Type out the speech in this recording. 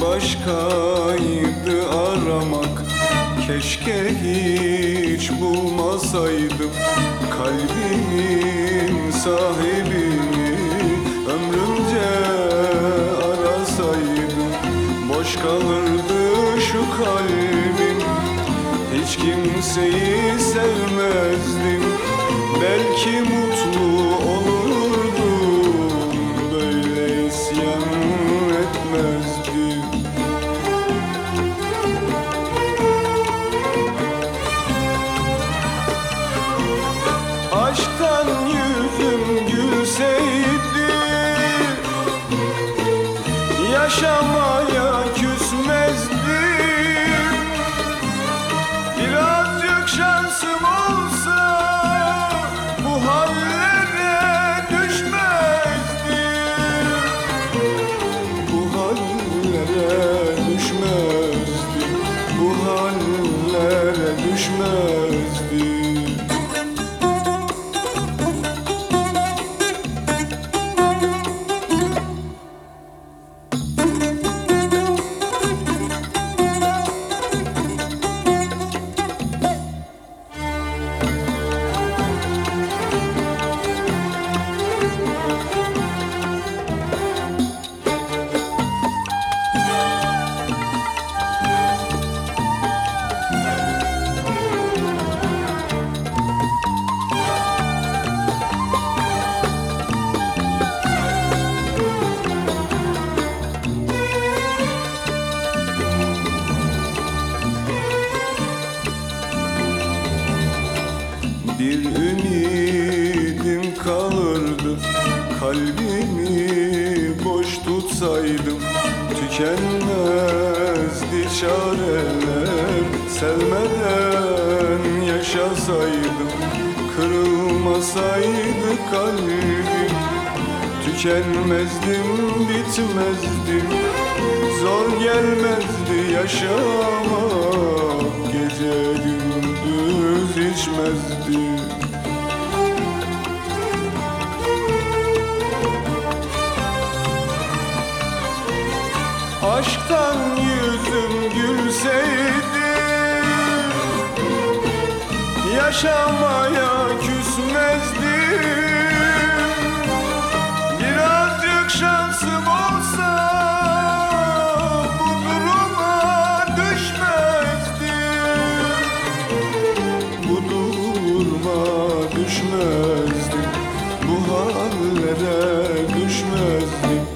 Başkaydı aramak Keşke hiç bulmasaydım. Kalbimin sahibini ömrümce arasaydım. Boş kalırdı şu kalbim Hiç kimseyi sevmezdim. Belki mutlu Yaşamaya küsmezdim. Birazcık şansım olsa Bu hallere düşmezdim. Bu hallere düşmezdim. Bu hallere düşmezdim Kalbimi boş tutsaydım Tükenmezdi çareler. Sevmeden yaşasaydım Kırılmasaydı kalbim. Tükenmezdim, bitmezdim Zor gelmezdi yaşamak. Gece gündüz içmezdim Aşktan yüzüm gülseydi Yaşamaya küsmezdim Birazcık şansım olsa Bu duruma düşmezdim Bu duruma düşmezdim Bu hallere düşmezdim